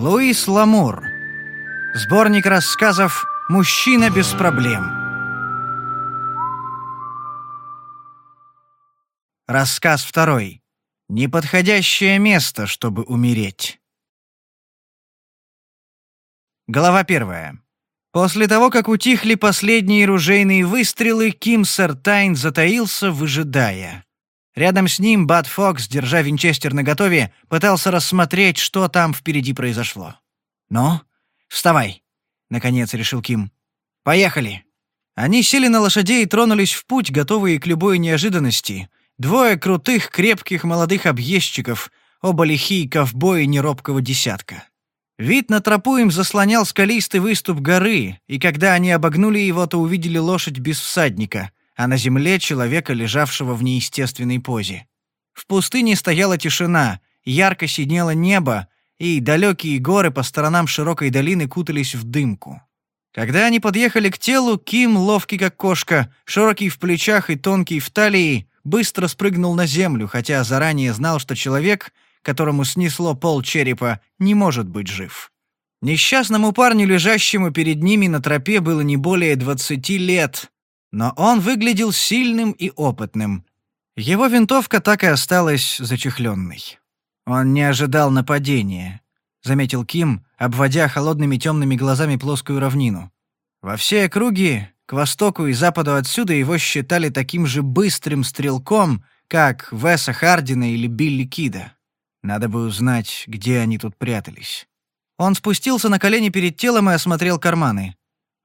Луис Ламур. Сборник рассказов «Мужчина без проблем». Рассказ второй. Неподходящее место, чтобы умереть. Глава первая. После того, как утихли последние ружейные выстрелы, Ким Сартайн затаился, выжидая. Рядом с ним Бат Фокс, держа винчестер наготове, пытался рассмотреть, что там впереди произошло. «Ну, вставай!» — наконец решил Ким. «Поехали!» Они сели на лошадей и тронулись в путь, готовые к любой неожиданности. Двое крутых, крепких молодых объездчиков, оба лихие ковбои неробкого десятка. Вид на тропу им заслонял скалистый выступ горы, и когда они обогнули его, то увидели лошадь без всадника — а на земле человека, лежавшего в неестественной позе. В пустыне стояла тишина, ярко синело небо, и далекие горы по сторонам широкой долины кутались в дымку. Когда они подъехали к телу, Ким, ловкий как кошка, широкий в плечах и тонкий в талии, быстро спрыгнул на землю, хотя заранее знал, что человек, которому снесло пол черепа, не может быть жив. Несчастному парню, лежащему перед ними на тропе, было не более двадцати лет, но он выглядел сильным и опытным. Его винтовка так и осталась зачехленной. «Он не ожидал нападения», — заметил Ким, обводя холодными темными глазами плоскую равнину. «Во все округи, к востоку и западу отсюда, его считали таким же быстрым стрелком, как Веса Хардина или Билли Кида. Надо бы узнать, где они тут прятались». Он спустился на колени перед телом и осмотрел карманы.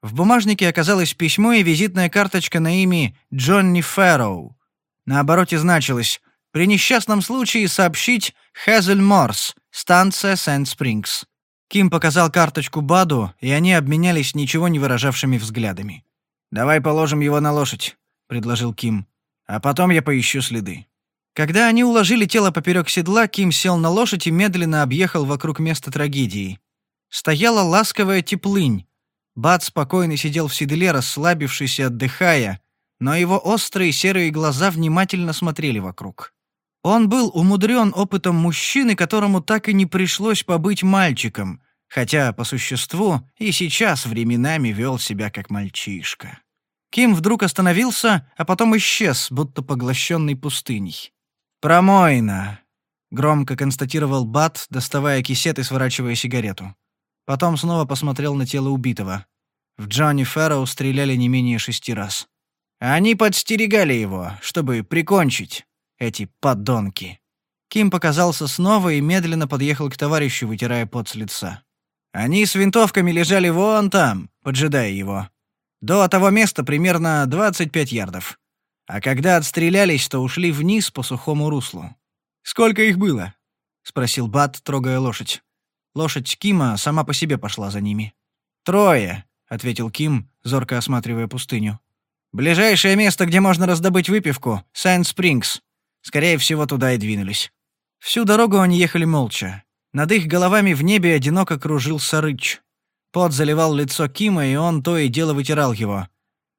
В бумажнике оказалось письмо и визитная карточка на имя Джонни Фэрроу. На обороте значилось «При несчастном случае сообщить Хазель Морс, станция Сент-Спрингс». Ким показал карточку Баду, и они обменялись ничего не выражавшими взглядами. «Давай положим его на лошадь», — предложил Ким. «А потом я поищу следы». Когда они уложили тело поперек седла, Ким сел на лошадь и медленно объехал вокруг места трагедии. Стояла ласковая теплынь, Бат спокойно сидел в седле, расслабившись и отдыхая, но его острые серые глаза внимательно смотрели вокруг. Он был умудрен опытом мужчины, которому так и не пришлось побыть мальчиком, хотя, по существу, и сейчас временами вел себя как мальчишка. Ким вдруг остановился, а потом исчез, будто поглощенный пустыней. «Промойно», — громко констатировал Бат, доставая кисет и сворачивая сигарету. Потом снова посмотрел на тело убитого. В Джонни Фэрроу стреляли не менее шести раз. Они подстерегали его, чтобы прикончить эти подонки. Ким показался снова и медленно подъехал к товарищу, вытирая пот с лица. Они с винтовками лежали вон там, поджидая его. До того места примерно 25 ярдов. А когда отстрелялись, то ушли вниз по сухому руслу. «Сколько их было?» — спросил Бат, трогая лошадь. Лошадь Кима сама по себе пошла за ними. «Трое», — ответил Ким, зорко осматривая пустыню. «Ближайшее место, где можно раздобыть выпивку — Сайн-Спрингс. Скорее всего, туда и двинулись». Всю дорогу они ехали молча. Над их головами в небе одиноко кружил сарыч. Пот заливал лицо Кима, и он то и дело вытирал его.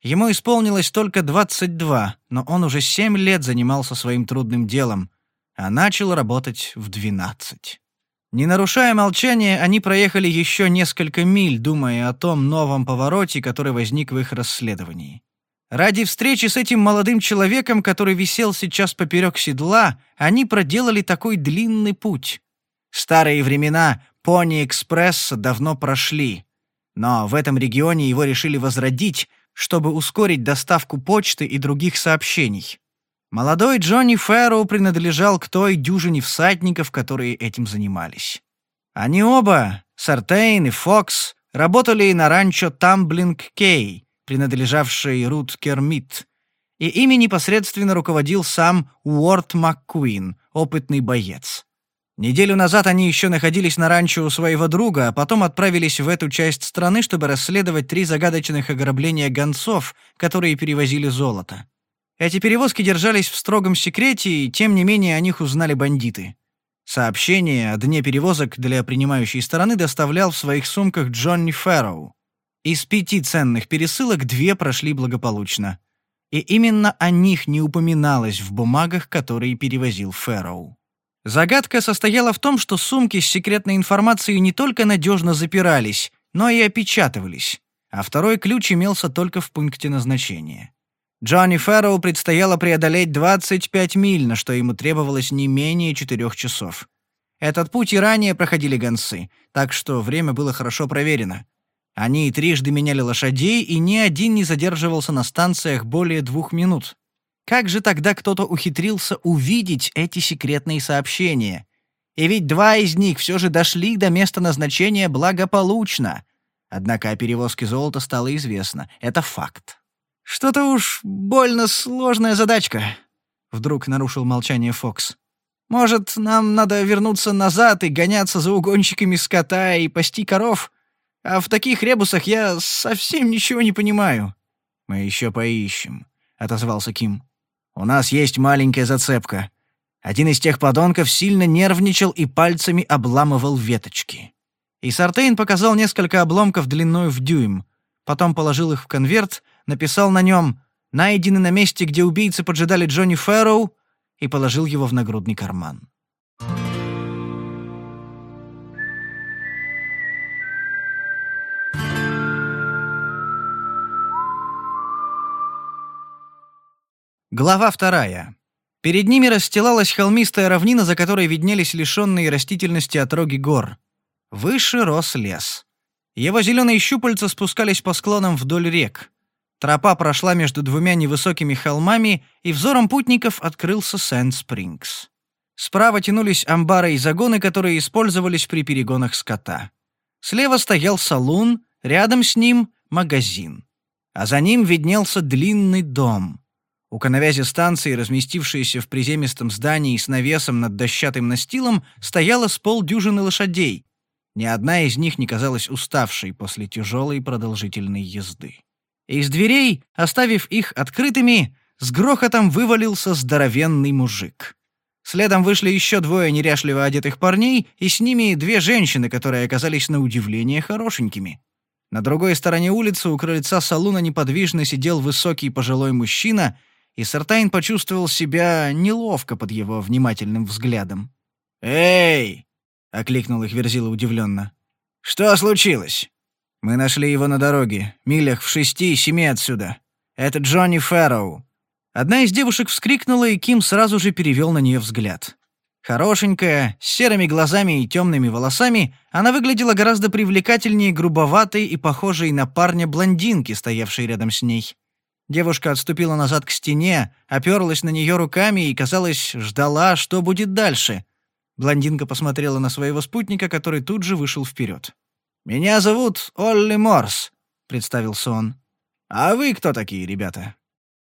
Ему исполнилось только 22, но он уже 7 лет занимался своим трудным делом, а начал работать в 12. Не нарушая молчания, они проехали еще несколько миль, думая о том новом повороте, который возник в их расследовании. Ради встречи с этим молодым человеком, который висел сейчас поперек седла, они проделали такой длинный путь. Старые времена пони-экспресса давно прошли. Но в этом регионе его решили возродить, чтобы ускорить доставку почты и других сообщений. Молодой Джонни Фэрроу принадлежал к той дюжине всадников, которые этим занимались. Они оба, Сартейн и Фокс, работали на ранчо Тамблинг Кей, принадлежавшей Рут Кермит, и ими непосредственно руководил сам Уорд МакКуин, опытный боец. Неделю назад они еще находились на ранчо у своего друга, а потом отправились в эту часть страны, чтобы расследовать три загадочных ограбления гонцов, которые перевозили золото. Эти перевозки держались в строгом секрете, и тем не менее о них узнали бандиты. Сообщение о дне перевозок для принимающей стороны доставлял в своих сумках Джонни Фэрроу. Из пяти ценных пересылок две прошли благополучно. И именно о них не упоминалось в бумагах, которые перевозил Фэрроу. Загадка состояла в том, что сумки с секретной информацией не только надежно запирались, но и опечатывались, а второй ключ имелся только в пункте назначения. Джонни Фэрроу предстояло преодолеть 25 миль, на что ему требовалось не менее 4 часов. Этот путь и ранее проходили гонцы, так что время было хорошо проверено. Они трижды меняли лошадей, и ни один не задерживался на станциях более двух минут. Как же тогда кто-то ухитрился увидеть эти секретные сообщения? И ведь два из них все же дошли до места назначения благополучно. Однако о перевозке золота стало известно. Это факт. «Что-то уж больно сложная задачка», — вдруг нарушил молчание Фокс. «Может, нам надо вернуться назад и гоняться за угонщиками скота и пасти коров? А в таких ребусах я совсем ничего не понимаю». «Мы еще поищем», — отозвался Ким. «У нас есть маленькая зацепка. Один из тех подонков сильно нервничал и пальцами обламывал веточки». И Сартейн показал несколько обломков длиной в дюйм, потом положил их в конверт — написал на нем «Найдены на месте, где убийцы поджидали Джонни Фэрроу» и положил его в нагрудный карман. Глава вторая. Перед ними расстилалась холмистая равнина, за которой виднелись лишенные растительности отроги гор. Выше рос лес. Его зеленые щупальца спускались по склонам вдоль рек. Тропа прошла между двумя невысокими холмами, и взором путников открылся Сент-Спрингс. Справа тянулись амбары и загоны, которые использовались при перегонах скота. Слева стоял салун, рядом с ним — магазин. А за ним виднелся длинный дом. У коновязи станции, разместившейся в приземистом здании с навесом над дощатым настилом, стояло с полдюжины лошадей. Ни одна из них не казалась уставшей после тяжелой продолжительной езды из дверей, оставив их открытыми, с грохотом вывалился здоровенный мужик. Следом вышли еще двое неряшливо одетых парней, и с ними две женщины, которые оказались на удивление хорошенькими. На другой стороне улицы у крыльца салуна неподвижно сидел высокий пожилой мужчина, и Сартайн почувствовал себя неловко под его внимательным взглядом. «Эй!» — окликнул их Верзила удивленно. «Что случилось?» Мы нашли его на дороге, милях в шести и семи отсюда. Это Джонни Фэрроу». Одна из девушек вскрикнула, и Ким сразу же перевел на нее взгляд. Хорошенькая, с серыми глазами и темными волосами, она выглядела гораздо привлекательнее грубоватой и похожей на парня блондинки, стоявшей рядом с ней. Девушка отступила назад к стене, оперлась на нее руками и, казалось, ждала, что будет дальше. Блондинка посмотрела на своего спутника, который тут же вышел вперед. «Меня зовут Олли Морс», — представился он. «А вы кто такие, ребята?»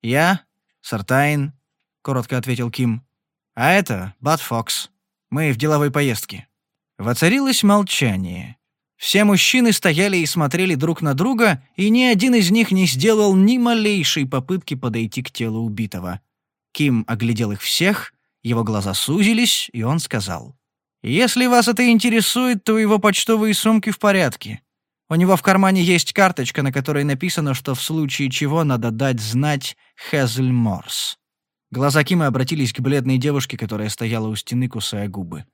«Я — Сартайн», — коротко ответил Ким. «А это Бат Фокс. Мы в деловой поездке». Воцарилось молчание. Все мужчины стояли и смотрели друг на друга, и ни один из них не сделал ни малейшей попытки подойти к телу убитого. Ким оглядел их всех, его глаза сузились, и он сказал. Если вас это интересует, то его почтовые сумки в порядке. У него в кармане есть карточка, на которой написано, что в случае чего надо дать знать Хезель Морс. Глаза Кима обратились к бледной девушке, которая стояла у стены, кусая губы.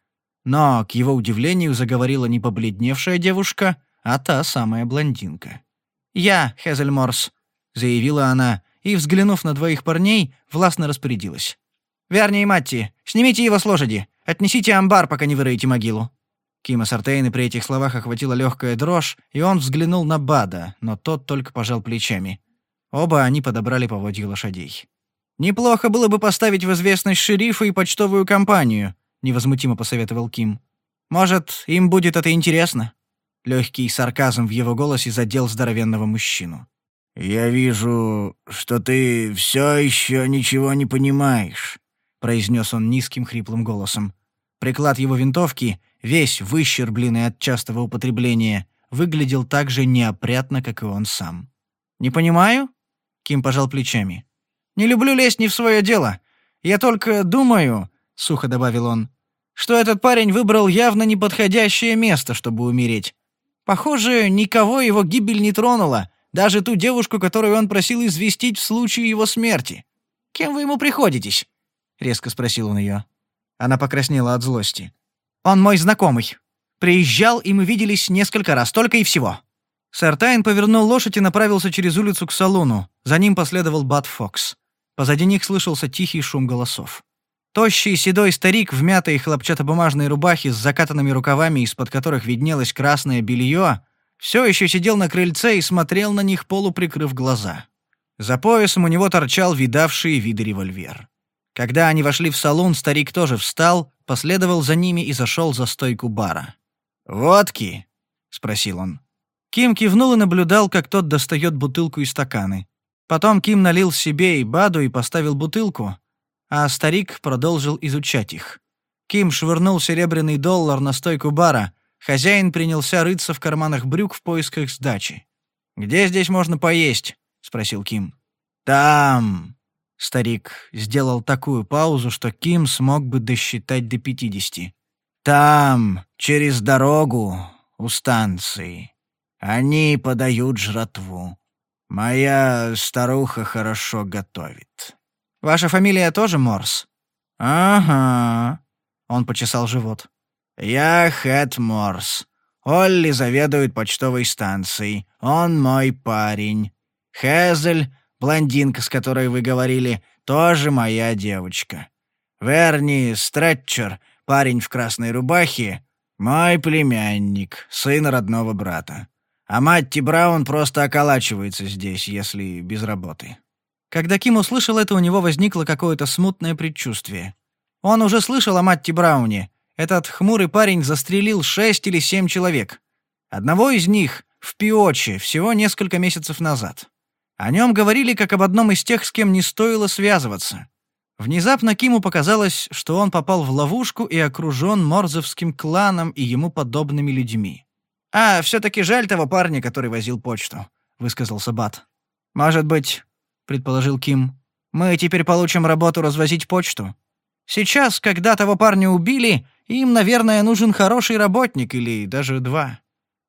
Но, к его удивлению, заговорила не побледневшая девушка, а та самая блондинка. «Я, Хезель Морс», — заявила она, и, взглянув на двоих парней, властно распорядилась. «Верни и Матти, снимите его с лошади. Отнесите амбар, пока не выроете могилу». Кима Сартейна при этих словах охватила легкая дрожь, и он взглянул на Бада, но тот только пожал плечами. Оба они подобрали поводья лошадей. «Неплохо было бы поставить в известность шерифа и почтовую компанию», — невозмутимо посоветовал Ким. «Может, им будет это интересно?» Легкий сарказм в его голосе задел здоровенного мужчину. «Я вижу, что ты все еще ничего не понимаешь», — произнес он низким хриплым голосом. Приклад его винтовки, весь выщербленный от частого употребления, выглядел так же неопрятно, как и он сам. «Не понимаю?» — Ким пожал плечами. «Не люблю лезть не в свое дело. Я только думаю», — сухо добавил он, «что этот парень выбрал явно неподходящее место, чтобы умереть. Похоже, никого его гибель не тронула, даже ту девушку, которую он просил известить в случае его смерти. Кем вы ему приходитесь?» — резко спросил он ее. Она покраснела от злости. «Он мой знакомый. Приезжал, и мы виделись несколько раз, только и всего». Сэр Тайн повернул лошадь и направился через улицу к салону. За ним последовал Бат Фокс. Позади них слышался тихий шум голосов. Тощий седой старик в мятой хлопчатобумажной рубахе с закатанными рукавами, из-под которых виднелось красное белье, все еще сидел на крыльце и смотрел на них, полуприкрыв глаза. За поясом у него торчал видавший виды револьвер. Когда они вошли в салон, старик тоже встал, последовал за ними и зашел за стойку бара. «Водки?» — спросил он. Ким кивнул и наблюдал, как тот достает бутылку и стаканы. Потом Ким налил себе и Баду и поставил бутылку, а старик продолжил изучать их. Ким швырнул серебряный доллар на стойку бара. Хозяин принялся рыться в карманах брюк в поисках сдачи. «Где здесь можно поесть?» — спросил Ким. «Там!» Старик сделал такую паузу, что Ким смог бы досчитать до пятидесяти. «Там, через дорогу, у станции. Они подают жратву. Моя старуха хорошо готовит». «Ваша фамилия тоже Морс?» «Ага». Он почесал живот. «Я Хэт Морс. Олли заведует почтовой станцией. Он мой парень. Хезель Блондинка, с которой вы говорили, тоже моя девочка. Верни Стретчер, парень в красной рубахе, мой племянник, сын родного брата. А Матти Браун просто околачивается здесь, если без работы». Когда Ким услышал это, у него возникло какое-то смутное предчувствие. Он уже слышал о Матти Брауне. Этот хмурый парень застрелил шесть или семь человек. Одного из них — в Пиоче, всего несколько месяцев назад. О нем говорили как об одном из тех, с кем не стоило связываться. Внезапно Киму показалось, что он попал в ловушку и окружен морзовским кланом и ему подобными людьми. «А, все-таки жаль того парня, который возил почту», — высказал Сабат. «Может быть», — предположил Ким, — «мы теперь получим работу развозить почту. Сейчас, когда того парня убили, им, наверное, нужен хороший работник или даже два».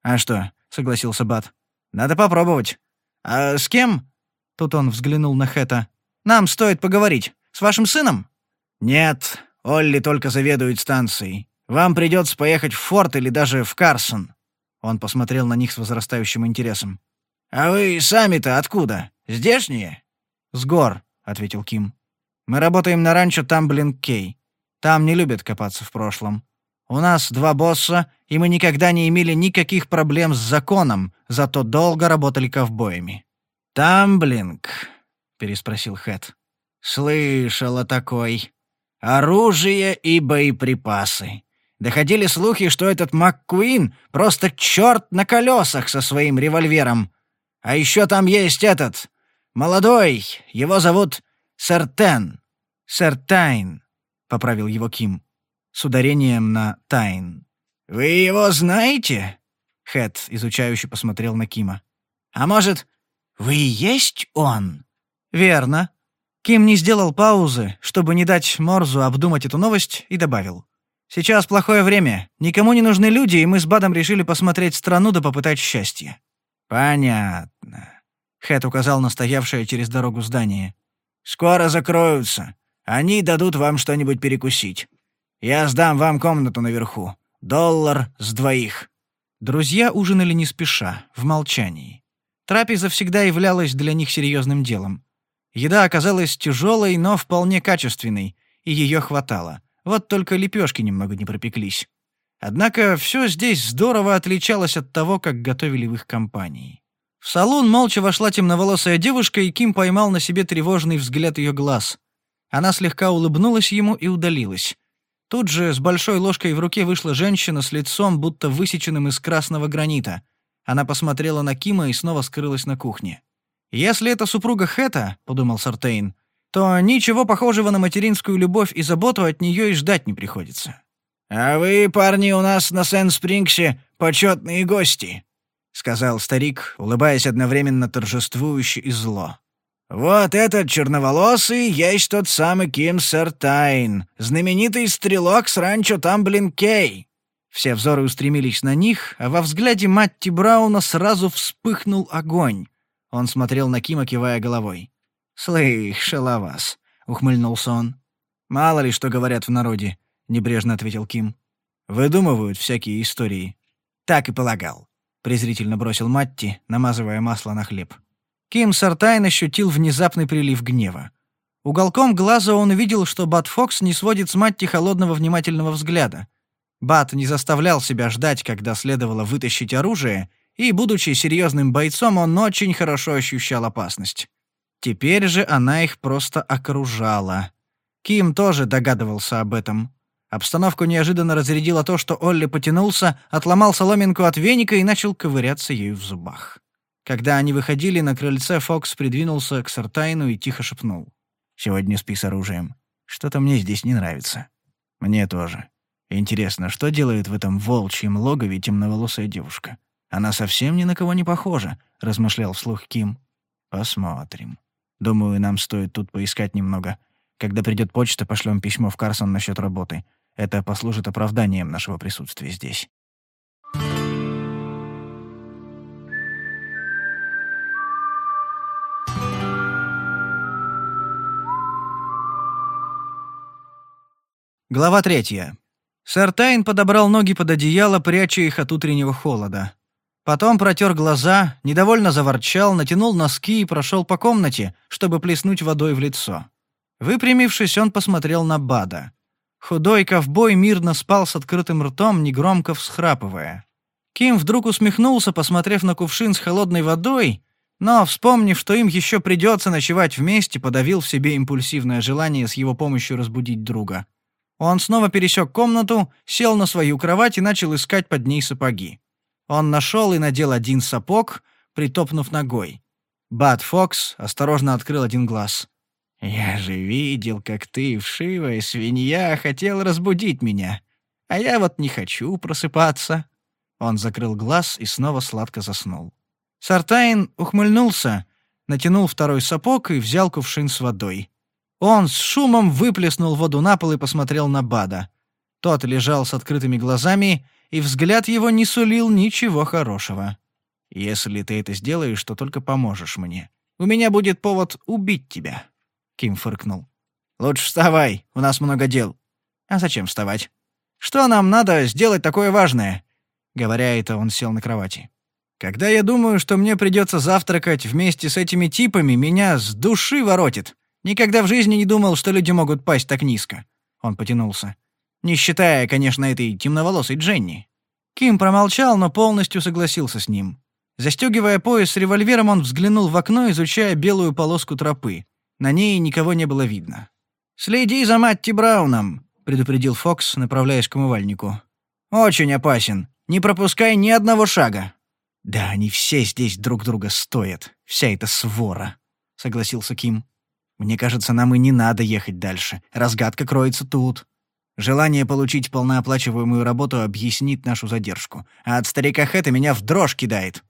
«А что?» — согласился Бат. «Надо попробовать. «А с кем?» — тут он взглянул на Хэта. «Нам стоит поговорить. С вашим сыном?» «Нет, Олли только заведует станцией. Вам придется поехать в Форт или даже в Карсон». Он посмотрел на них с возрастающим интересом. «А вы сами-то откуда? Здешние?» «С гор», — ответил Ким. «Мы работаем на ранчо Тамблинг-Кей. Там не любят копаться в прошлом. У нас два босса, и мы никогда не имели никаких проблем с законом, зато долго работали ковбоями». «Тамблинг?» — переспросил Хэт. «Слышал о такой. Оружие и боеприпасы. Доходили слухи, что этот МакКуин просто черт на колесах со своим револьвером. А еще там есть этот, молодой, его зовут Сертен. Сертайн», — поправил его Ким с ударением на «тайн». «Вы его знаете?» — Хэт, изучающе посмотрел на Кима. «А может, вы и есть он?» «Верно». Ким не сделал паузы, чтобы не дать Морзу обдумать эту новость, и добавил. «Сейчас плохое время. Никому не нужны люди, и мы с Бадом решили посмотреть страну да попытать счастье». «Понятно». Хэт указал на стоявшее через дорогу здание. «Скоро закроются. Они дадут вам что-нибудь перекусить. Я сдам вам комнату наверху. Доллар с двоих». Друзья ужинали не спеша, в молчании. Трапеза всегда являлась для них серьезным делом. Еда оказалась тяжелой, но вполне качественной, и ее хватало. Вот только лепешки немного не пропеклись. Однако все здесь здорово отличалось от того, как готовили в их компании. В салон молча вошла темноволосая девушка, и Ким поймал на себе тревожный взгляд ее глаз. Она слегка улыбнулась ему и удалилась. Тут же с большой ложкой в руке вышла женщина с лицом, будто высеченным из красного гранита. Она посмотрела на Кима и снова скрылась на кухне. «Если это супруга Хэта», — подумал Сартейн, «то ничего похожего на материнскую любовь и заботу от нее и ждать не приходится». «А вы, парни, у нас на Сен-Спрингсе почетные гости», — сказал старик, улыбаясь одновременно торжествующе и зло. Вот этот черноволосый есть тот самый Ким Сертайн, знаменитый стрелок с ранчо Тамблин Кей. Все взоры устремились на них, а во взгляде Матти Брауна сразу вспыхнул огонь. Он смотрел на Кима, кивая головой. «Слых, вас, — ухмыльнулся он. «Мало ли что говорят в народе», — небрежно ответил Ким. «Выдумывают всякие истории». «Так и полагал», — презрительно бросил Матти, намазывая масло на хлеб. Ким Сартайн ощутил внезапный прилив гнева. Уголком глаза он увидел, что Бат Фокс не сводит с Матти холодного внимательного взгляда. Бат не заставлял себя ждать, когда следовало вытащить оружие, и, будучи серьезным бойцом, он очень хорошо ощущал опасность. Теперь же она их просто окружала. Ким тоже догадывался об этом. Обстановку неожиданно разрядило то, что Олли потянулся, отломал соломинку от веника и начал ковыряться ею в зубах. Когда они выходили на крыльце, Фокс придвинулся к Сартайну и тихо шепнул. «Сегодня спи с оружием. Что-то мне здесь не нравится». «Мне тоже. Интересно, что делает в этом волчьем логове темноволосая девушка? Она совсем ни на кого не похожа», — размышлял вслух Ким. «Посмотрим. Думаю, нам стоит тут поискать немного. Когда придет почта, пошлем письмо в Карсон насчет работы. Это послужит оправданием нашего присутствия здесь». Глава третья. Сэр Сартайн подобрал ноги под одеяло, пряча их от утреннего холода. Потом протер глаза, недовольно заворчал, натянул носки и прошел по комнате, чтобы плеснуть водой в лицо. Выпрямившись, он посмотрел на Бада. Худой ковбой мирно спал с открытым ртом, негромко всхрапывая. Ким вдруг усмехнулся, посмотрев на кувшин с холодной водой, но, вспомнив, что им еще придется ночевать вместе, подавил в себе импульсивное желание с его помощью разбудить друга. Он снова пересек комнату, сел на свою кровать и начал искать под ней сапоги. Он нашел и надел один сапог, притопнув ногой. Бат Фокс осторожно открыл один глаз. «Я же видел, как ты, вшивая свинья, хотел разбудить меня. А я вот не хочу просыпаться». Он закрыл глаз и снова сладко заснул. Сартайн ухмыльнулся, натянул второй сапог и взял кувшин с водой. Он с шумом выплеснул воду на пол и посмотрел на Бада. Тот лежал с открытыми глазами, и взгляд его не сулил ничего хорошего. «Если ты это сделаешь, то только поможешь мне. У меня будет повод убить тебя», — Ким фыркнул. «Лучше вставай, у нас много дел». «А зачем вставать? Что нам надо сделать такое важное?» Говоря это, он сел на кровати. «Когда я думаю, что мне придется завтракать вместе с этими типами, меня с души воротит. Никогда в жизни не думал, что люди могут пасть так низко». Он потянулся. «Не считая, конечно, этой темноволосой Дженни». Ким промолчал, но полностью согласился с ним. Застегивая пояс с револьвером, он взглянул в окно, изучая белую полоску тропы. На ней никого не было видно. «Следи за Матти Брауном», — предупредил Фокс, направляясь к умывальнику. «Очень опасен. Не пропускай ни одного шага». «Да они все здесь друг друга стоят, вся эта свора», — согласился Ким. Мне кажется, нам и не надо ехать дальше. Разгадка кроется тут. Желание получить полнооплачиваемую работу объяснит нашу задержку. А от старика Хэта меня в дрожь кидает.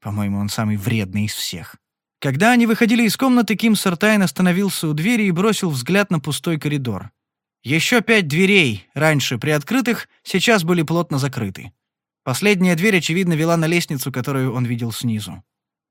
По-моему, он самый вредный из всех. Когда они выходили из комнаты, Ким Сартайн остановился у двери и бросил взгляд на пустой коридор. Еще пять дверей, раньше приоткрытых, сейчас были плотно закрыты. Последняя дверь, очевидно, вела на лестницу, которую он видел снизу.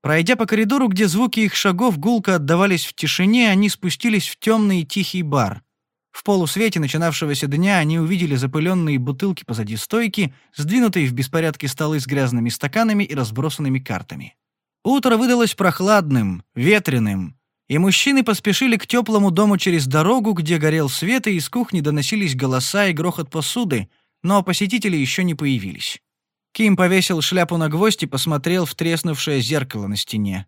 Пройдя по коридору, где звуки их шагов гулко отдавались в тишине, они спустились в темный и тихий бар. В полусвете начинавшегося дня они увидели запыленные бутылки позади стойки, сдвинутые в беспорядке столы с грязными стаканами и разбросанными картами. Утро выдалось прохладным, ветреным, и мужчины поспешили к теплому дому через дорогу, где горел свет, и из кухни доносились голоса и грохот посуды, но посетители еще не появились. Ким повесил шляпу на гвоздь и посмотрел в треснувшее зеркало на стене.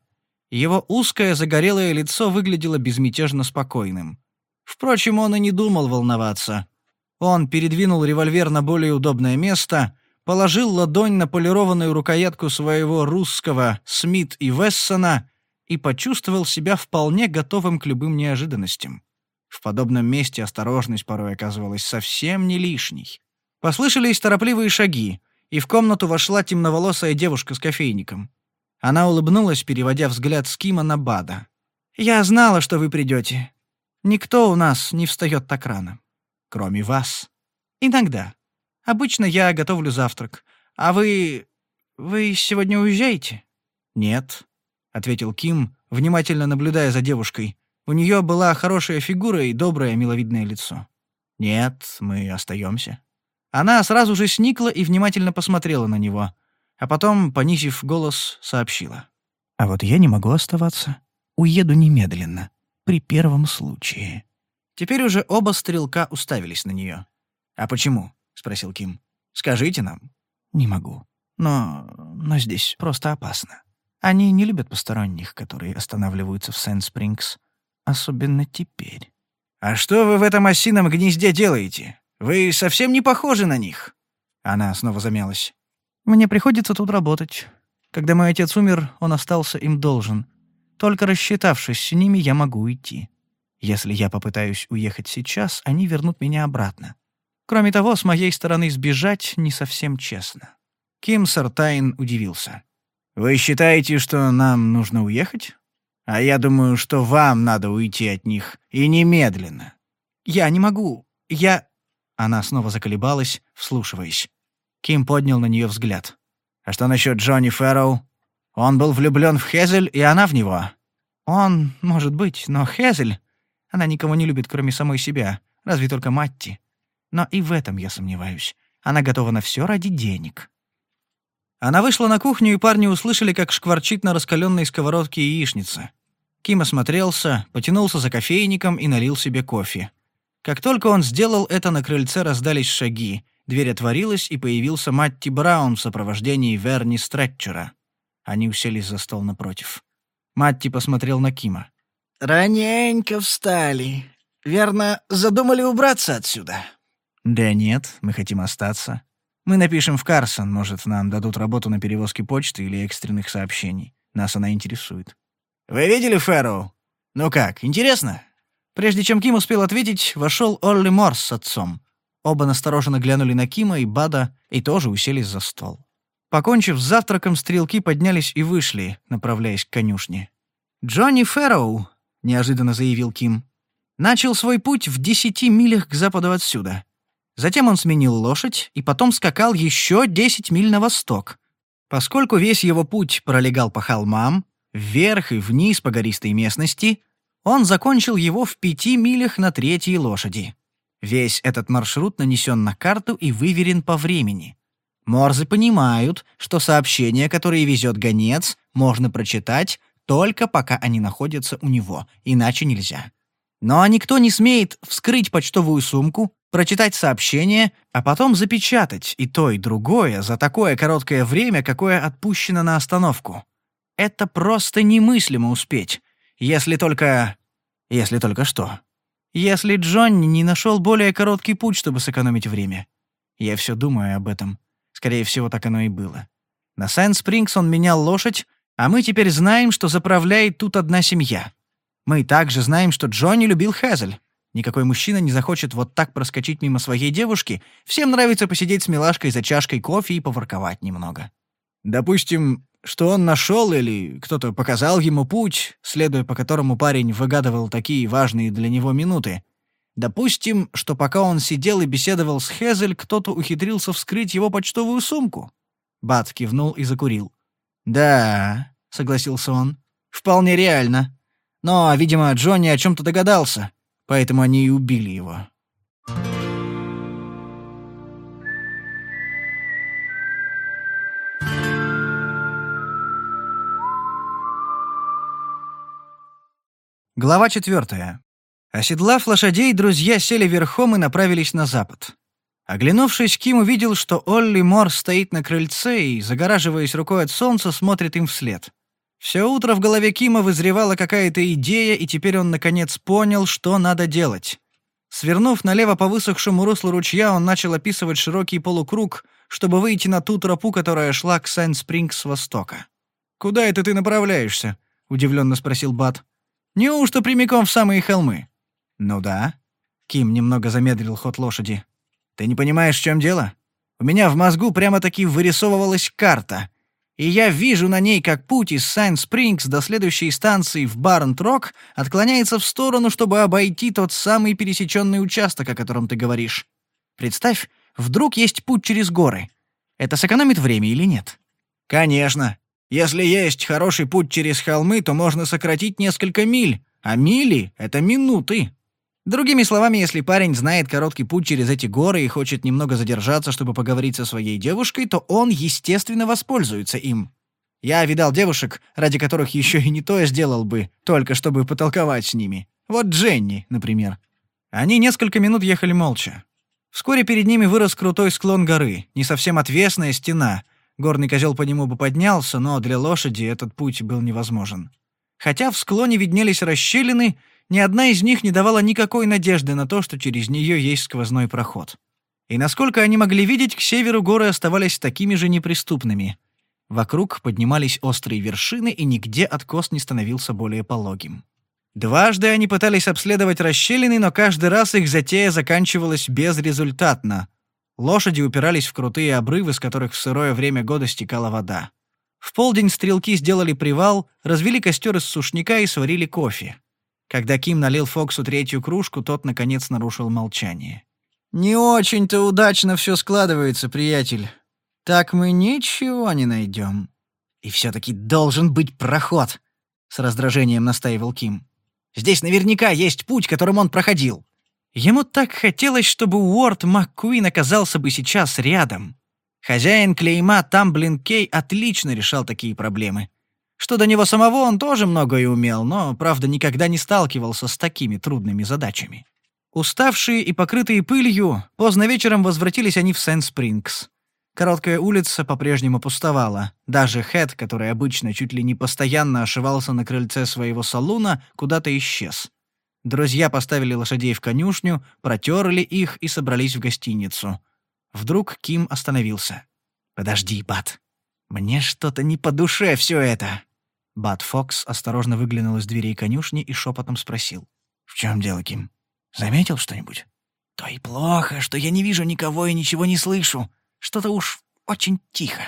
Его узкое загорелое лицо выглядело безмятежно спокойным. Впрочем, он и не думал волноваться. Он передвинул револьвер на более удобное место, положил ладонь на полированную рукоятку своего русского Смит и Вессона и почувствовал себя вполне готовым к любым неожиданностям. В подобном месте осторожность порой оказывалась совсем не лишней. Послышались торопливые шаги и в комнату вошла темноволосая девушка с кофейником. Она улыбнулась, переводя взгляд с Кима на Бада. «Я знала, что вы придете. Никто у нас не встает так рано. Кроме вас. Иногда. Обычно я готовлю завтрак. А вы... вы сегодня уезжаете?» «Нет», — ответил Ким, внимательно наблюдая за девушкой. У нее была хорошая фигура и доброе миловидное лицо. «Нет, мы остаемся. Она сразу же сникла и внимательно посмотрела на него, а потом, понизив голос, сообщила. «А вот я не могу оставаться. Уеду немедленно, при первом случае». Теперь уже оба стрелка уставились на нее. «А почему?» — спросил Ким. «Скажите нам». «Не могу. Но... но здесь просто опасно. Они не любят посторонних, которые останавливаются в Сент-Спрингс. Особенно теперь». «А что вы в этом осином гнезде делаете?» Вы совсем не похожи на них». Она снова замялась. «Мне приходится тут работать. Когда мой отец умер, он остался им должен. Только рассчитавшись с ними, я могу уйти. Если я попытаюсь уехать сейчас, они вернут меня обратно. Кроме того, с моей стороны сбежать не совсем честно». Ким Сартайн удивился. «Вы считаете, что нам нужно уехать? А я думаю, что вам надо уйти от них, и немедленно». «Я не могу. Я... Она снова заколебалась, вслушиваясь. Ким поднял на нее взгляд. «А что насчет Джонни Фэрроу? Он был влюблен в Хезель, и она в него?» «Он, может быть, но Хезель...» Она никого не любит, кроме самой себя, разве только Матти. Но и в этом я сомневаюсь. Она готова на все ради денег. Она вышла на кухню, и парни услышали, как шкварчит на раскаленной сковородке яичница. Ким осмотрелся, потянулся за кофейником и налил себе кофе. Как только он сделал это, на крыльце раздались шаги. Дверь отворилась, и появился Матти Браун в сопровождении Верни Стретчера. Они уселись за стол напротив. Матти посмотрел на Кима. «Раненько встали. Верно, задумали убраться отсюда?» «Да нет, мы хотим остаться. Мы напишем в Карсон, может, нам дадут работу на перевозке почты или экстренных сообщений. Нас она интересует». «Вы видели Фэрроу? Ну как, интересно?» Прежде чем Ким успел ответить, вошел Олли Морс с отцом. Оба настороженно глянули на Кима и Бада и тоже уселись за стол. Покончив с завтраком, стрелки поднялись и вышли, направляясь к конюшне. «Джонни Фэрроу», — неожиданно заявил Ким, — «начал свой путь в десяти милях к западу отсюда. Затем он сменил лошадь и потом скакал еще десять миль на восток. Поскольку весь его путь пролегал по холмам, вверх и вниз по гористой местности, он закончил его в пяти милях на третьей лошади. Весь этот маршрут нанесен на карту и выверен по времени. Морзы понимают, что сообщения, которые везет гонец, можно прочитать только пока они находятся у него, иначе нельзя. Но никто не смеет вскрыть почтовую сумку, прочитать сообщение, а потом запечатать и то, и другое за такое короткое время, какое отпущено на остановку. Это просто немыслимо успеть. Если только... Если только что. Если Джонни не нашел более короткий путь, чтобы сэкономить время. Я все думаю об этом. Скорее всего, так оно и было. На Сайн-Спрингс он менял лошадь, а мы теперь знаем, что заправляет тут одна семья. Мы также знаем, что Джонни любил Хазель. Никакой мужчина не захочет вот так проскочить мимо своей девушки. Всем нравится посидеть с милашкой за чашкой кофе и поворковать немного. Допустим, что он нашел или кто-то показал ему путь, следуя по которому парень выгадывал такие важные для него минуты. Допустим, что пока он сидел и беседовал с Хезель, кто-то ухитрился вскрыть его почтовую сумку. Бат кивнул и закурил. «Да», — согласился он, — «вполне реально. Но, видимо, Джонни о чем-то догадался, поэтому они и убили его». Глава 4. Оседлав лошадей, друзья сели верхом и направились на запад. Оглянувшись, Ким увидел, что Олли Мор стоит на крыльце и, загораживаясь рукой от солнца, смотрит им вслед. Все утро в голове Кима вызревала какая-то идея, и теперь он, наконец, понял, что надо делать. Свернув налево по высохшему руслу ручья, он начал описывать широкий полукруг, чтобы выйти на ту тропу, которая шла к Сайн-Спринг с востока. «Куда это ты направляешься?» — удивленно спросил Бат. — Неужто прямиком в самые холмы?» «Ну да». Ким немного замедлил ход лошади. «Ты не понимаешь, в чем дело? У меня в мозгу прямо-таки вырисовывалась карта. И я вижу на ней, как путь из Сайн-Спрингс до следующей станции в Барнт-Рок отклоняется в сторону, чтобы обойти тот самый пересеченный участок, о котором ты говоришь. Представь, вдруг есть путь через горы. Это сэкономит время или нет?» «Конечно», если есть хороший путь через холмы, то можно сократить несколько миль, а мили — это минуты. Другими словами, если парень знает короткий путь через эти горы и хочет немного задержаться, чтобы поговорить со своей девушкой, то он, естественно, воспользуется им. Я видал девушек, ради которых еще и не то сделал бы, только чтобы потолковать с ними. Вот Дженни, например. Они несколько минут ехали молча. Вскоре перед ними вырос крутой склон горы, не совсем отвесная стена — Горный козел по нему бы поднялся, но для лошади этот путь был невозможен. Хотя в склоне виднелись расщелины, ни одна из них не давала никакой надежды на то, что через нее есть сквозной проход. И насколько они могли видеть, к северу горы оставались такими же неприступными. Вокруг поднимались острые вершины, и нигде откос не становился более пологим. Дважды они пытались обследовать расщелины, но каждый раз их затея заканчивалась безрезультатно — Лошади упирались в крутые обрывы, с которых в сырое время года стекала вода. В полдень стрелки сделали привал, развели костер из сушняка и сварили кофе. Когда Ким налил Фоксу третью кружку, тот, наконец, нарушил молчание. «Не очень-то удачно все складывается, приятель. Так мы ничего не найдем». «И все-таки должен быть проход», — с раздражением настаивал Ким. «Здесь наверняка есть путь, которым он проходил. Ему так хотелось, чтобы Уорд МакКуин оказался бы сейчас рядом. Хозяин клейма Тамблин Кей отлично решал такие проблемы. Что до него самого он тоже многое умел, но, правда, никогда не сталкивался с такими трудными задачами. Уставшие и покрытые пылью, поздно вечером возвратились они в Сент-Спрингс. Короткая улица по-прежнему пустовала. Даже Хэт, который обычно чуть ли не постоянно ошивался на крыльце своего салуна, куда-то исчез. Друзья поставили лошадей в конюшню, протерли их и собрались в гостиницу. Вдруг Ким остановился. «Подожди, Бат. Мне что-то не по душе все это». Бат Фокс осторожно выглянул из дверей конюшни и шепотом спросил. «В чем дело, Ким? Заметил что-нибудь?» «То и плохо, что я не вижу никого и ничего не слышу. Что-то уж очень тихо».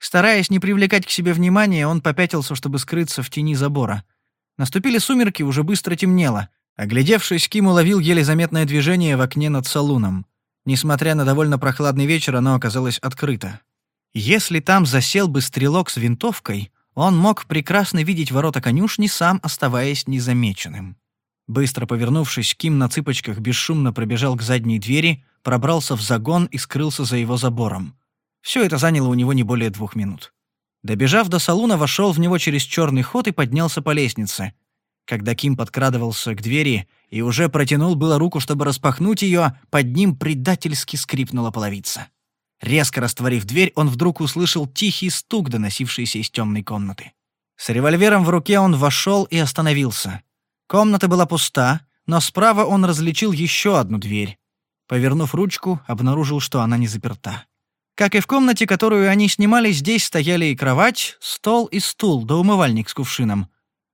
Стараясь не привлекать к себе внимания, он попятился, чтобы скрыться в тени забора. Наступили сумерки, уже быстро темнело — Оглядевшись, Ким уловил еле заметное движение в окне над салуном. Несмотря на довольно прохладный вечер, оно оказалось открыто. Если там засел бы стрелок с винтовкой, он мог прекрасно видеть ворота конюшни, сам оставаясь незамеченным. Быстро повернувшись, Ким на цыпочках бесшумно пробежал к задней двери, пробрался в загон и скрылся за его забором. Все это заняло у него не более двух минут. Добежав до салуна, вошел в него через черный ход и поднялся по лестнице. Когда Ким подкрадывался к двери и уже протянул было руку, чтобы распахнуть ее, под ним предательски скрипнула половица. Резко растворив дверь, он вдруг услышал тихий стук, доносившийся из темной комнаты. С револьвером в руке он вошел и остановился. Комната была пуста, но справа он различил еще одну дверь. Повернув ручку, обнаружил, что она не заперта. Как и в комнате, которую они снимали, здесь стояли и кровать, стол и стул, да умывальник с кувшином.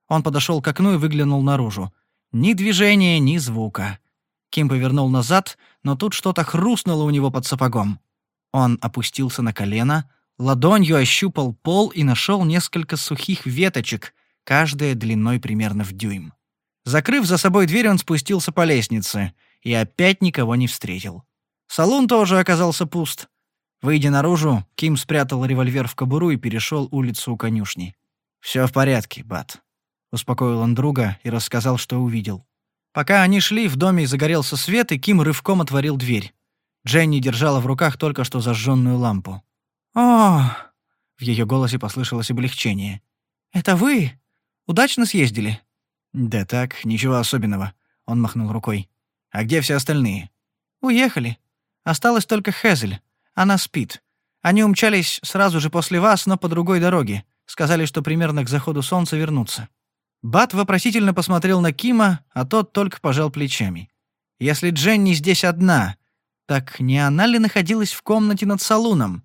Он подошел к окну и выглянул наружу. Ни движения, ни звука. Ким повернул назад, но тут что-то хрустнуло у него под сапогом. Он опустился на колено, ладонью ощупал пол и нашел несколько сухих веточек, каждая длиной примерно в дюйм. Закрыв за собой дверь, он спустился по лестнице и опять никого не встретил. Салон тоже оказался пуст. Выйдя наружу, Ким спрятал револьвер в кобуру и перешел улицу у конюшни. «Все в порядке, Бат», — успокоил он друга и рассказал, что увидел. Пока они шли, в доме загорелся свет, и Ким рывком отворил дверь. Дженни держала в руках только что зажженную лампу. «О!» — в ее голосе послышалось облегчение. «Это вы? Удачно съездили?» «Да так, ничего особенного», — он махнул рукой. «А где все остальные?» «Уехали. Осталась только Хезель. Она спит. Они умчались сразу же после вас, но по другой дороге. Сказали, что примерно к заходу солнца вернутся». Бат вопросительно посмотрел на Кима, а тот только пожал плечами. «Если Дженни здесь одна, так не она ли находилась в комнате над салуном?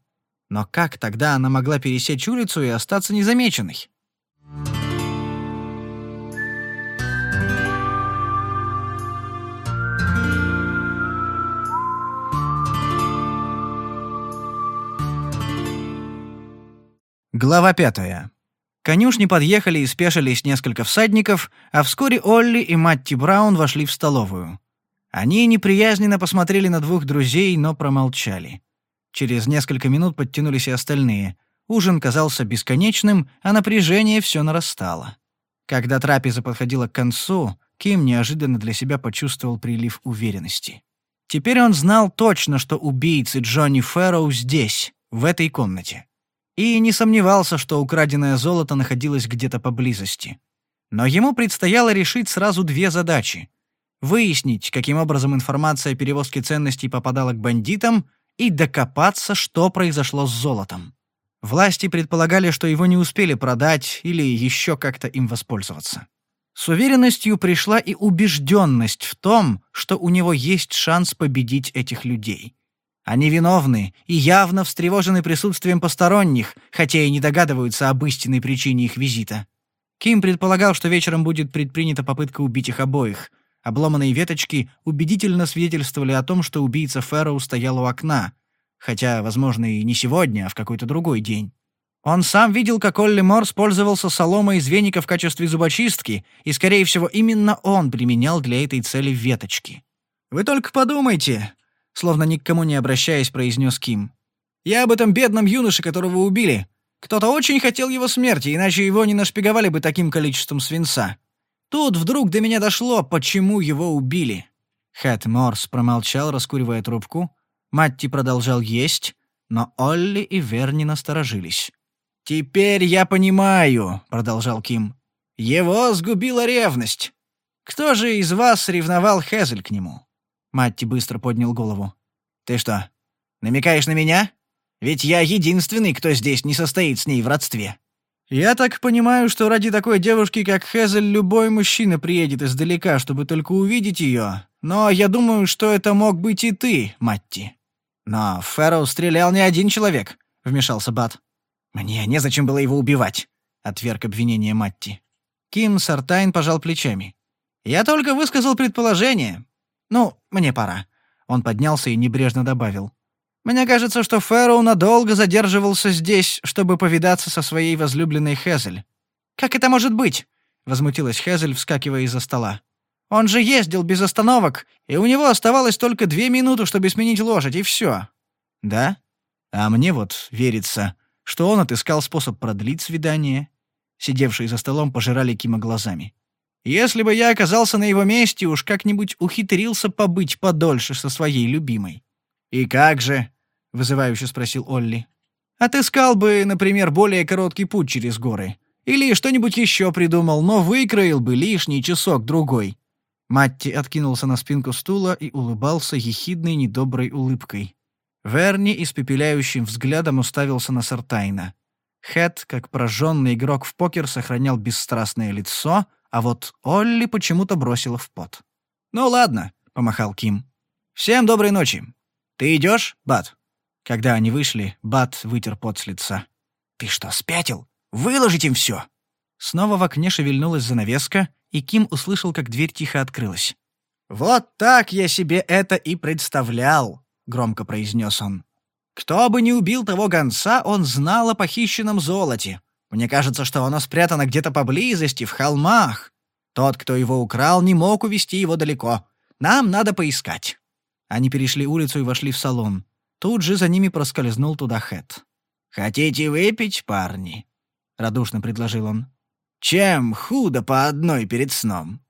Но как тогда она могла пересечь улицу и остаться незамеченной?» Глава пятая конюшни подъехали и спешились несколько всадников, а вскоре Олли и Матти Браун вошли в столовую. Они неприязненно посмотрели на двух друзей, но промолчали. Через несколько минут подтянулись и остальные. Ужин казался бесконечным, а напряжение все нарастало. Когда трапеза подходила к концу, Ким неожиданно для себя почувствовал прилив уверенности. Теперь он знал точно, что убийцы Джонни Фэрроу здесь, в этой комнате и не сомневался, что украденное золото находилось где-то поблизости. Но ему предстояло решить сразу две задачи. Выяснить, каким образом информация о перевозке ценностей попадала к бандитам, и докопаться, что произошло с золотом. Власти предполагали, что его не успели продать или еще как-то им воспользоваться. С уверенностью пришла и убежденность в том, что у него есть шанс победить этих людей. Они виновны и явно встревожены присутствием посторонних, хотя и не догадываются об истинной причине их визита. Ким предполагал, что вечером будет предпринята попытка убить их обоих. Обломанные веточки убедительно свидетельствовали о том, что убийца Фэрроу стоял у окна, хотя, возможно, и не сегодня, а в какой-то другой день. Он сам видел, как Олли Морс пользовался соломой из веника в качестве зубочистки, и, скорее всего, именно он применял для этой цели веточки. «Вы только подумайте», словно ни к кому не обращаясь, произнес Ким. «Я об этом бедном юноше, которого убили. Кто-то очень хотел его смерти, иначе его не нашпиговали бы таким количеством свинца. Тут вдруг до меня дошло, почему его убили». Хэт Морс промолчал, раскуривая трубку. Матти продолжал есть, но Олли и Верни насторожились. «Теперь я понимаю», — продолжал Ким. «Его сгубила ревность. Кто же из вас ревновал Хезель к нему?» Матти быстро поднял голову. «Ты что, намекаешь на меня? Ведь я единственный, кто здесь не состоит с ней в родстве». «Я так понимаю, что ради такой девушки, как Хезель, любой мужчина приедет издалека, чтобы только увидеть ее. Но я думаю, что это мог быть и ты, Матти». «Но в Фэроу стрелял не один человек», — вмешался Бат. «Мне незачем было его убивать», — отверг обвинение Матти. Ким Сартайн пожал плечами. «Я только высказал предположение. «Ну, мне пора». Он поднялся и небрежно добавил. «Мне кажется, что Фэроу надолго задерживался здесь, чтобы повидаться со своей возлюбленной Хезель». «Как это может быть?» — возмутилась Хезель, вскакивая из-за стола. «Он же ездил без остановок, и у него оставалось только две минуты, чтобы сменить лошадь, и все». «Да? А мне вот верится, что он отыскал способ продлить свидание». Сидевшие за столом пожирали Кима глазами. Если бы я оказался на его месте, уж как-нибудь ухитрился побыть подольше со своей любимой. «И как же?» — вызывающе спросил Олли. «Отыскал бы, например, более короткий путь через горы. Или что-нибудь еще придумал, но выкроил бы лишний часок-другой». Матти откинулся на спинку стула и улыбался ехидной недоброй улыбкой. Верни испепеляющим взглядом уставился на Сартайна. Хэт, как прожженный игрок в покер, сохранял бесстрастное лицо — а вот Олли почему-то бросила в пот. «Ну ладно», — помахал Ким. «Всем доброй ночи. Ты идешь, Бат?» Когда они вышли, Бат вытер пот с лица. «Ты что, спятил? Выложить им все? Снова в окне шевельнулась занавеска, и Ким услышал, как дверь тихо открылась. «Вот так я себе это и представлял», — громко произнес он. «Кто бы не убил того гонца, он знал о похищенном золоте. Мне кажется, что оно спрятано где-то поблизости, в холмах. Тот, кто его украл, не мог увести его далеко. Нам надо поискать». Они перешли улицу и вошли в салон. Тут же за ними проскользнул туда Хэт. «Хотите выпить, парни?» — радушно предложил он. «Чем худо по одной перед сном?»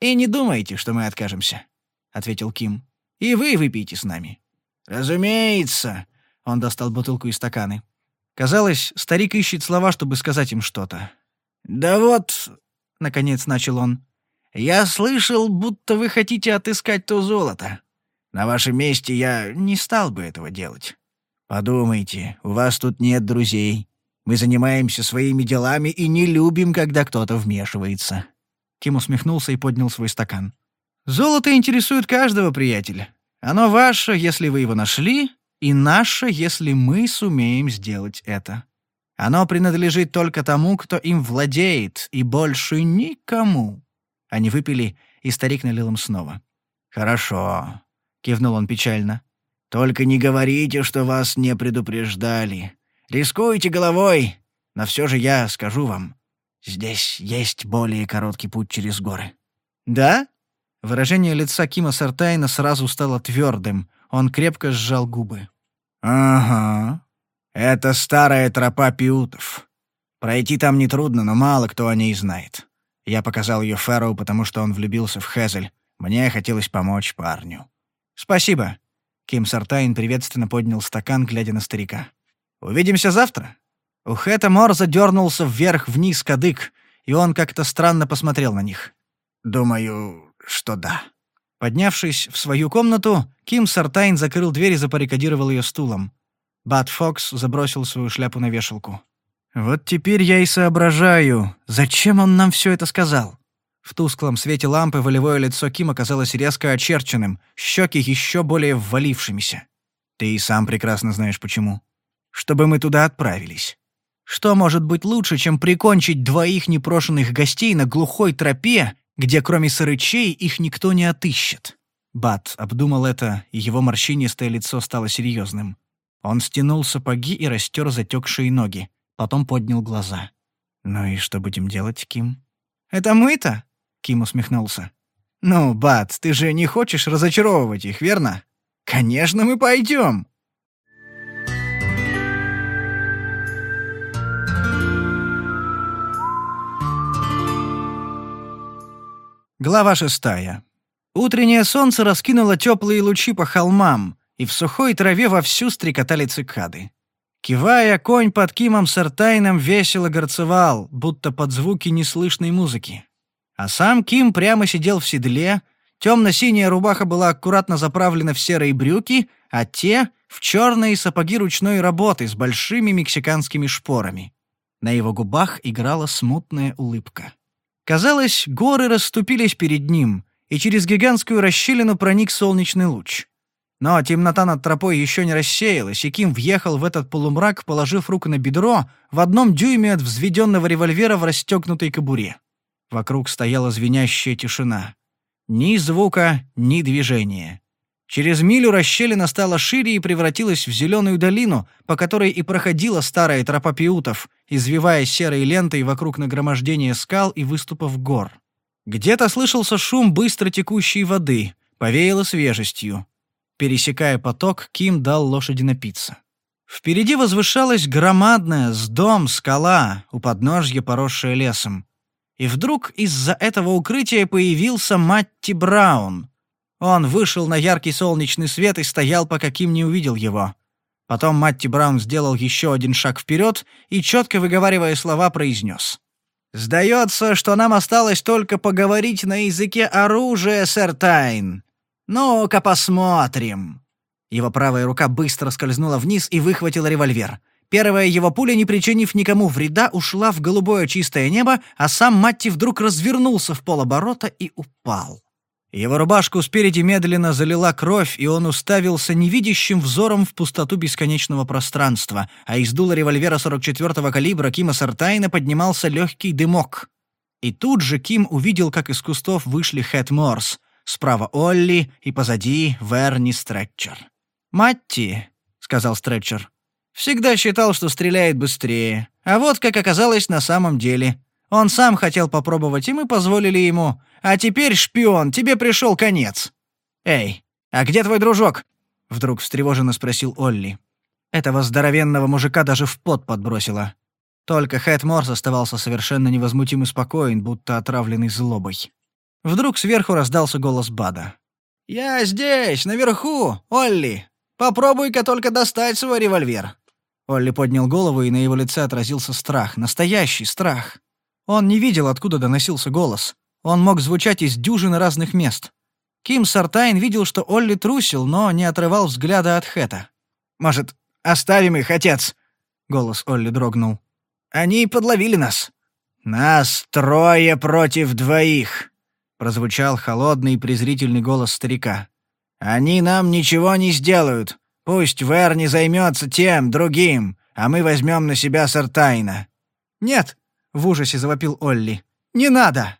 «И не думайте, что мы откажемся», — ответил Ким. «И вы выпейте с нами». «Разумеется!» — он достал бутылку и стаканы. Казалось, старик ищет слова, чтобы сказать им что-то. «Да вот», — наконец начал он, — «я слышал, будто вы хотите отыскать то золото. На вашем месте я не стал бы этого делать. Подумайте, у вас тут нет друзей. Мы занимаемся своими делами и не любим, когда кто-то вмешивается». Тим усмехнулся и поднял свой стакан. «Золото интересует каждого, приятель. Оно ваше, если вы его нашли, и наше, если мы сумеем сделать это. Оно принадлежит только тому, кто им владеет, и больше никому». Они выпили, и старик налил им снова. «Хорошо», — кивнул он печально. «Только не говорите, что вас не предупреждали. Рискуйте головой, но все же я скажу вам. Здесь есть более короткий путь через горы». «Да?» Выражение лица Кима Сартайна сразу стало твердым. Он крепко сжал губы. «Ага. Это старая тропа пиутов. Пройти там нетрудно, но мало кто о ней знает. Я показал ее Фэрроу, потому что он влюбился в Хезель. Мне хотелось помочь парню». «Спасибо». Ким Сартайн приветственно поднял стакан, глядя на старика. «Увидимся завтра?» У Хэта Морза дернулся вверх-вниз кадык, и он как-то странно посмотрел на них. «Думаю, что да». Поднявшись в свою комнату, Ким Сартайн закрыл дверь и запарикадировал ее стулом. Бат Фокс забросил свою шляпу на вешалку. «Вот теперь я и соображаю, зачем он нам все это сказал?» В тусклом свете лампы волевое лицо Ким оказалось резко очерченным, щеки еще более ввалившимися. «Ты и сам прекрасно знаешь почему. Чтобы мы туда отправились. Что может быть лучше, чем прикончить двоих непрошенных гостей на глухой тропе где кроме сырычей их никто не отыщет. Бат обдумал это, и его морщинистое лицо стало серьезным. Он стянул сапоги и растер затекшие ноги, потом поднял глаза. «Ну и что будем делать, Ким?» «Это мы-то?» — Ким усмехнулся. «Ну, Бат, ты же не хочешь разочаровывать их, верно?» «Конечно, мы пойдем!» Глава шестая Утреннее солнце раскинуло теплые лучи по холмам, и в сухой траве вовсю стрекотали цикады. Кивая, конь под Кимом Сартайном весело горцевал, будто под звуки неслышной музыки. А сам Ким прямо сидел в седле, темно-синяя рубаха была аккуратно заправлена в серые брюки, а те — в черные сапоги ручной работы с большими мексиканскими шпорами. На его губах играла смутная улыбка. Казалось, горы расступились перед ним, и через гигантскую расщелину проник солнечный луч. Но темнота над тропой еще не рассеялась, и Ким въехал в этот полумрак, положив руку на бедро, в одном дюйме от взведенного револьвера в расстегнутой кобуре. Вокруг стояла звенящая тишина. Ни звука, ни движения. Через милю расщелина стала шире и превратилась в зеленую долину, по которой и проходила старая тропа пиутов, извивая серой лентой вокруг нагромождения скал и выступов гор. Где-то слышался шум быстро текущей воды, повеяло свежестью. Пересекая поток, Ким дал лошади напиться. Впереди возвышалась громадная с дом скала, у подножья поросшая лесом. И вдруг из-за этого укрытия появился Матти Браун — он вышел на яркий солнечный свет и стоял, пока Ким не увидел его. Потом Матти Браун сделал еще один шаг вперед и, четко выговаривая слова, произнес. «Сдается, что нам осталось только поговорить на языке оружия, сэр Тайн. Ну-ка посмотрим». Его правая рука быстро скользнула вниз и выхватила револьвер. Первая его пуля, не причинив никому вреда, ушла в голубое чистое небо, а сам Матти вдруг развернулся в полоборота и упал. Его рубашку спереди медленно залила кровь, и он уставился невидящим взором в пустоту бесконечного пространства, а из дула револьвера 44-го калибра Кима Сартайна поднимался легкий дымок. И тут же Ким увидел, как из кустов вышли Хэт Морс. Справа Олли и позади Верни Стретчер. «Матти», — сказал Стретчер, — «всегда считал, что стреляет быстрее. А вот как оказалось на самом деле. Он сам хотел попробовать, и мы позволили ему. А теперь, шпион, тебе пришел конец. Эй, а где твой дружок? Вдруг встревоженно спросил Олли. Этого здоровенного мужика даже в пот подбросило. Только Хэт Морс оставался совершенно невозмутим и спокоен, будто отравленный злобой. Вдруг сверху раздался голос Бада. «Я здесь, наверху, Олли! Попробуй-ка только достать свой револьвер!» Олли поднял голову, и на его лице отразился страх, настоящий страх. Он не видел, откуда доносился голос. Он мог звучать из дюжины разных мест. Ким Сартайн видел, что Олли трусил, но не отрывал взгляда от Хэта. «Может, оставим их, отец?» — голос Олли дрогнул. «Они подловили нас». «Нас трое против двоих», — прозвучал холодный и презрительный голос старика. «Они нам ничего не сделают. Пусть Верни займется тем, другим, а мы возьмем на себя Сартайна». «Нет», — в ужасе завопил Олли. «Не надо!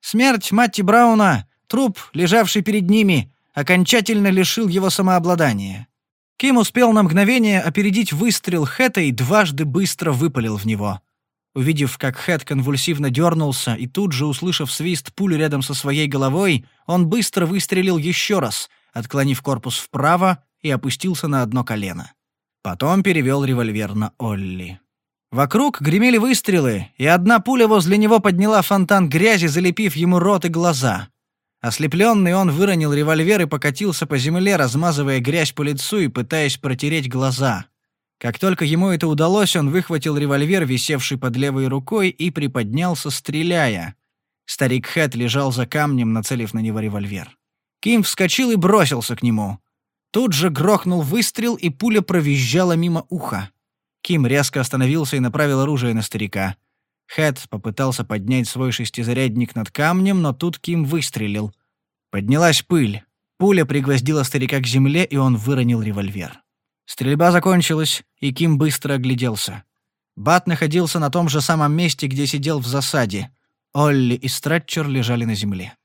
Смерть Матти Брауна, труп, лежавший перед ними, окончательно лишил его самообладания». Ким успел на мгновение опередить выстрел Хэта и дважды быстро выпалил в него. Увидев, как Хэт конвульсивно дернулся и тут же, услышав свист пули рядом со своей головой, он быстро выстрелил еще раз, отклонив корпус вправо и опустился на одно колено. Потом перевел револьвер на Олли. Вокруг гремели выстрелы, и одна пуля возле него подняла фонтан грязи, залепив ему рот и глаза. Ослепленный он выронил револьвер и покатился по земле, размазывая грязь по лицу и пытаясь протереть глаза. Как только ему это удалось, он выхватил револьвер, висевший под левой рукой, и приподнялся, стреляя. Старик Хэт лежал за камнем, нацелив на него револьвер. Ким вскочил и бросился к нему. Тут же грохнул выстрел, и пуля провизжала мимо уха. Ким резко остановился и направил оружие на старика. Хэт попытался поднять свой шестизарядник над камнем, но тут Ким выстрелил. Поднялась пыль. Пуля пригвоздила старика к земле, и он выронил револьвер. Стрельба закончилась, и Ким быстро огляделся. Бат находился на том же самом месте, где сидел в засаде. Олли и Стретчер лежали на земле.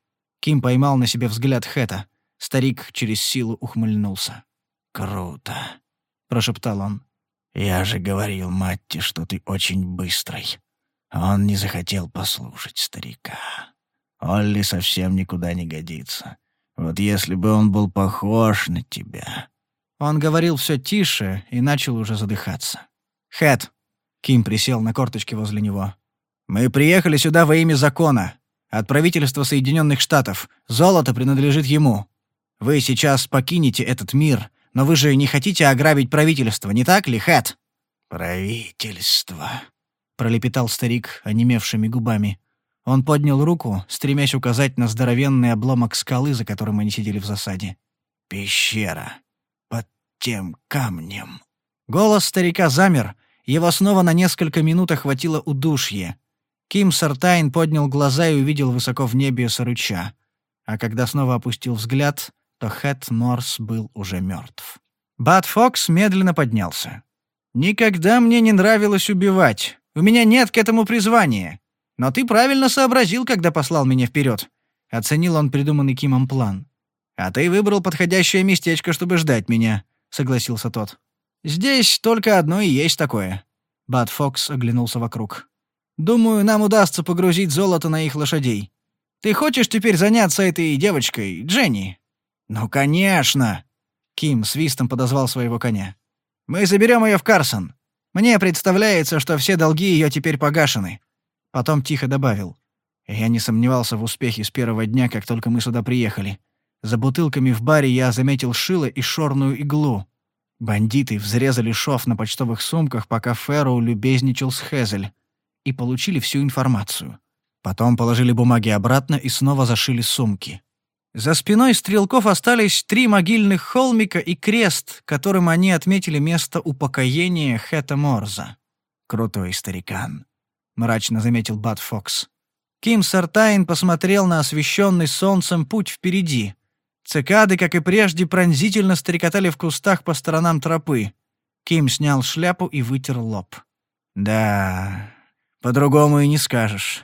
Ким поймал на себе взгляд Хэта. Старик через силу ухмыльнулся. «Круто», — прошептал он. Я же говорил Матте, что ты очень быстрый. Он не захотел послушать старика. Олли совсем никуда не годится. Вот если бы он был похож на тебя...» Он говорил все тише и начал уже задыхаться. «Хэт!» — Ким присел на корточки возле него. «Мы приехали сюда во имя закона. От правительства Соединенных Штатов. Золото принадлежит ему. Вы сейчас покинете этот мир, но вы же не хотите ограбить правительство, не так ли, Хэт?» «Правительство», — пролепетал старик онемевшими губами. Он поднял руку, стремясь указать на здоровенный обломок скалы, за которым они сидели в засаде. «Пещера. Под тем камнем». Голос старика замер, его снова на несколько минут охватило удушье. Ким Сартайн поднял глаза и увидел высоко в небе сарыча. А когда снова опустил взгляд, что Хэт Норс был уже мертв. Бат Фокс медленно поднялся. «Никогда мне не нравилось убивать. У меня нет к этому призвания. Но ты правильно сообразил, когда послал меня вперед. Оценил он придуманный Кимом план. «А ты выбрал подходящее местечко, чтобы ждать меня», — согласился тот. «Здесь только одно и есть такое». Бат Фокс оглянулся вокруг. «Думаю, нам удастся погрузить золото на их лошадей. Ты хочешь теперь заняться этой девочкой, Дженни?» «Ну, конечно!» — Ким свистом подозвал своего коня. «Мы заберем ее в Карсон. Мне представляется, что все долги ее теперь погашены». Потом тихо добавил. Я не сомневался в успехе с первого дня, как только мы сюда приехали. За бутылками в баре я заметил шило и шорную иглу. Бандиты взрезали шов на почтовых сумках, пока Фэрроу любезничал с Хезель. И получили всю информацию. Потом положили бумаги обратно и снова зашили сумки. За спиной стрелков остались три могильных холмика и крест, которым они отметили место упокоения Хэта Морза. «Крутой старикан», — мрачно заметил Бат Фокс. Ким Сартайн посмотрел на освещенный солнцем путь впереди. Цикады, как и прежде, пронзительно стрекотали в кустах по сторонам тропы. Ким снял шляпу и вытер лоб. «Да, по-другому и не скажешь».